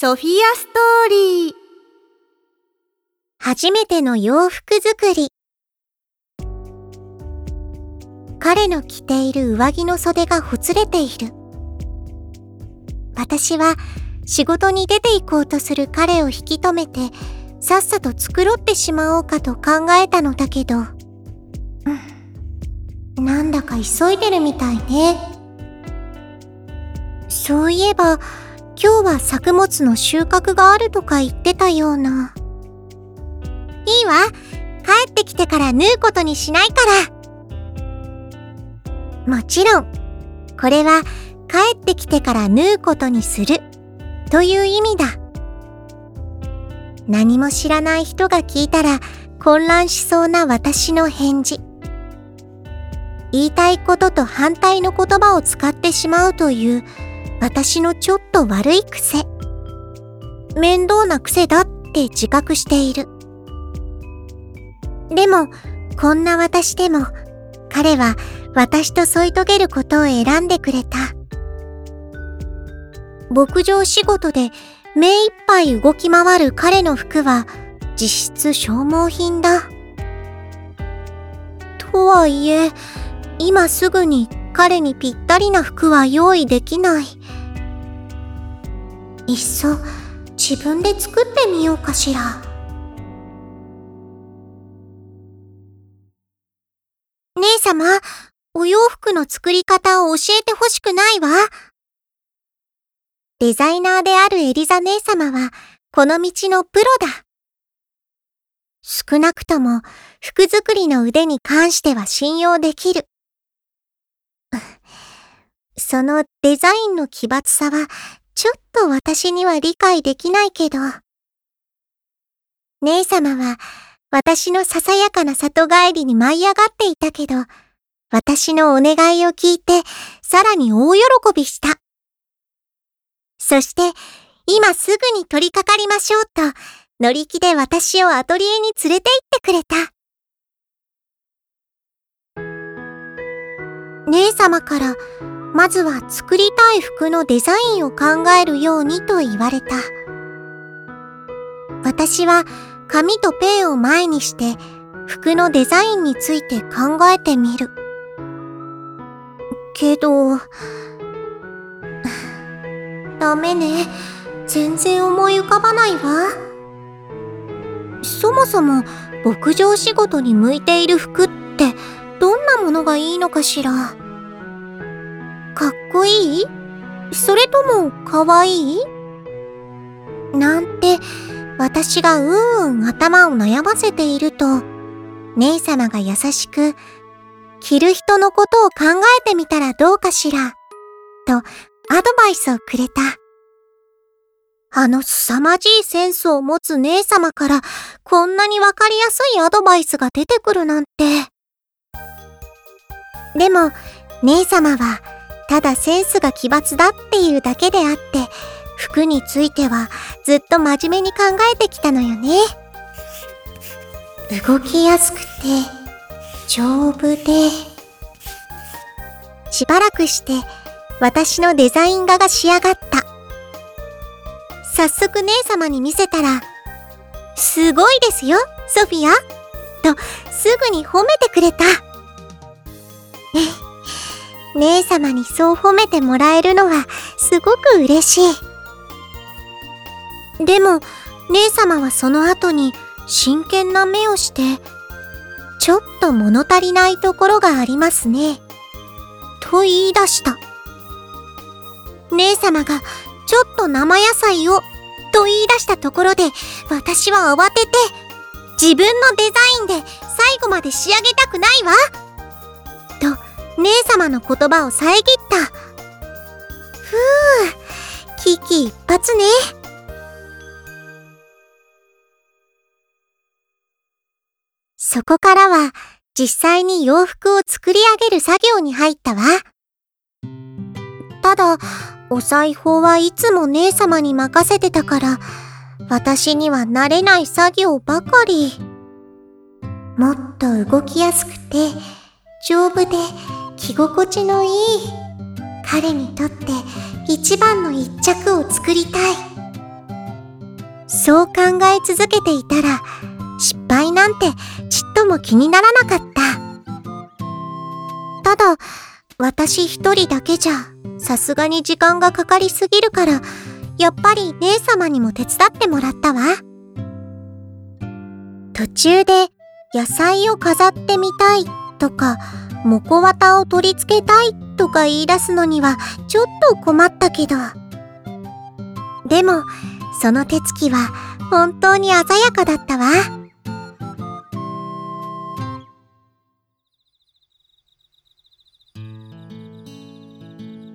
ソフィアストーリー。初めての洋服作り。彼の着ている上着の袖がほつれている。私は仕事に出て行こうとする彼を引き止めてさっさと繕ってしまおうかと考えたのだけど、なんだか急いでるみたいね。そういえば今日は作物の収穫があるとか言ってたような。いいわ。帰ってきてから縫うことにしないから。もちろん、これは帰ってきてから縫うことにするという意味だ。何も知らない人が聞いたら混乱しそうな私の返事。言いたいことと反対の言葉を使ってしまうという私のちょっと悪い癖。面倒な癖だって自覚している。でも、こんな私でも、彼は私と添い遂げることを選んでくれた。牧場仕事で目いっぱい動き回る彼の服は実質消耗品だ。とはいえ、今すぐに彼にぴったりな服は用意できない。いっそ自分で作ってみようかしら。姉様、お洋服の作り方を教えてほしくないわ。デザイナーであるエリザ姉様は、この道のプロだ。少なくとも、服作りの腕に関しては信用できる。そのデザインの奇抜さはちょっと私には理解できないけど。姉様は私のささやかな里帰りに舞い上がっていたけど、私のお願いを聞いてさらに大喜びした。そして今すぐに取り掛かりましょうと乗り気で私をアトリエに連れて行ってくれた。姉様からまずは作りたい服のデザインを考えるようにと言われた。私は紙とペンを前にして服のデザインについて考えてみる。けど、ダメね。全然思い浮かばないわ。そもそも牧場仕事に向いている服ってどんなものがいいのかしら。かっこいい？それともかわいい？なんて私がうんうん頭を悩ませていると姉様が優しく着る人のことを考えてみたらどうかしらとアドバイスをくれた。あの凄まじいセンスを持つ姉様からこんなにわかりやすいアドバイスが出てくるなんて。でも姉様はただセンスが奇抜だっていうだけであって、服についてはずっと真面目に考えてきたのよね。動きやすくて、丈夫で、しばらくして私のデザイン画が仕上がった。早速姉様に見せたら、すごいですよ、ソフィアとすぐに褒めてくれた。姉様にそう褒めてもらえるのはすごく嬉しい。でも、姉様はその後に真剣な目をして、ちょっと物足りないところがありますね。と言い出した。姉様がちょっと生野菜をと言い出したところで私は慌てて自分のデザインで最後まで仕上げたくないわ姉様の言葉を遮った。ふう、危機一髪ね。そこからは実際に洋服を作り上げる作業に入ったわ。ただ、お裁縫はいつも姉様に任せてたから、私には慣れない作業ばかり。もっと動きやすくて、丈夫で着心地のいい彼にとって一番の一着を作りたいそう考え続けていたら失敗なんてちっとも気にならなかった。ただ、私一人だけじゃさすがに時間がかかりすぎるからやっぱり姉様にも手伝ってもらったわ。途中で野菜を飾ってみたいとか、モコ綿を取り付けたいとか言い出すのにはちょっと困ったけど。でも、その手つきは本当に鮮やかだったわ。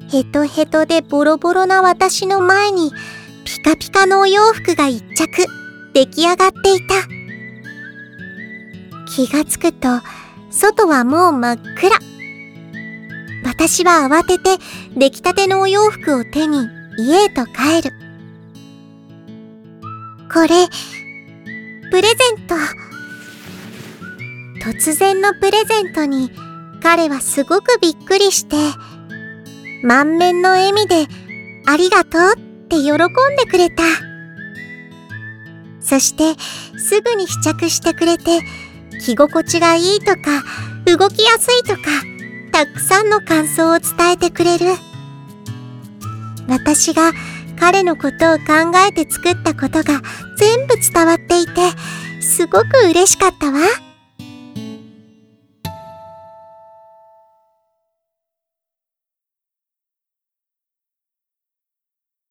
ヘトヘトでボロボロな私の前にピカピカのお洋服が一着出来上がっていた。気がつくと外はもう真っ暗。私は慌てて出来たてのお洋服を手に家へと帰る。これ、プレゼント。突然のプレゼントに彼はすごくびっくりして、満面の笑みでありがとうって喜んでくれた。そしてすぐに試着してくれて着心地がいいとか動きやすいとかたくさんの感想を伝えてくれる私が彼のことを考えて作ったことが全部伝わっていてすごく嬉しかったわ。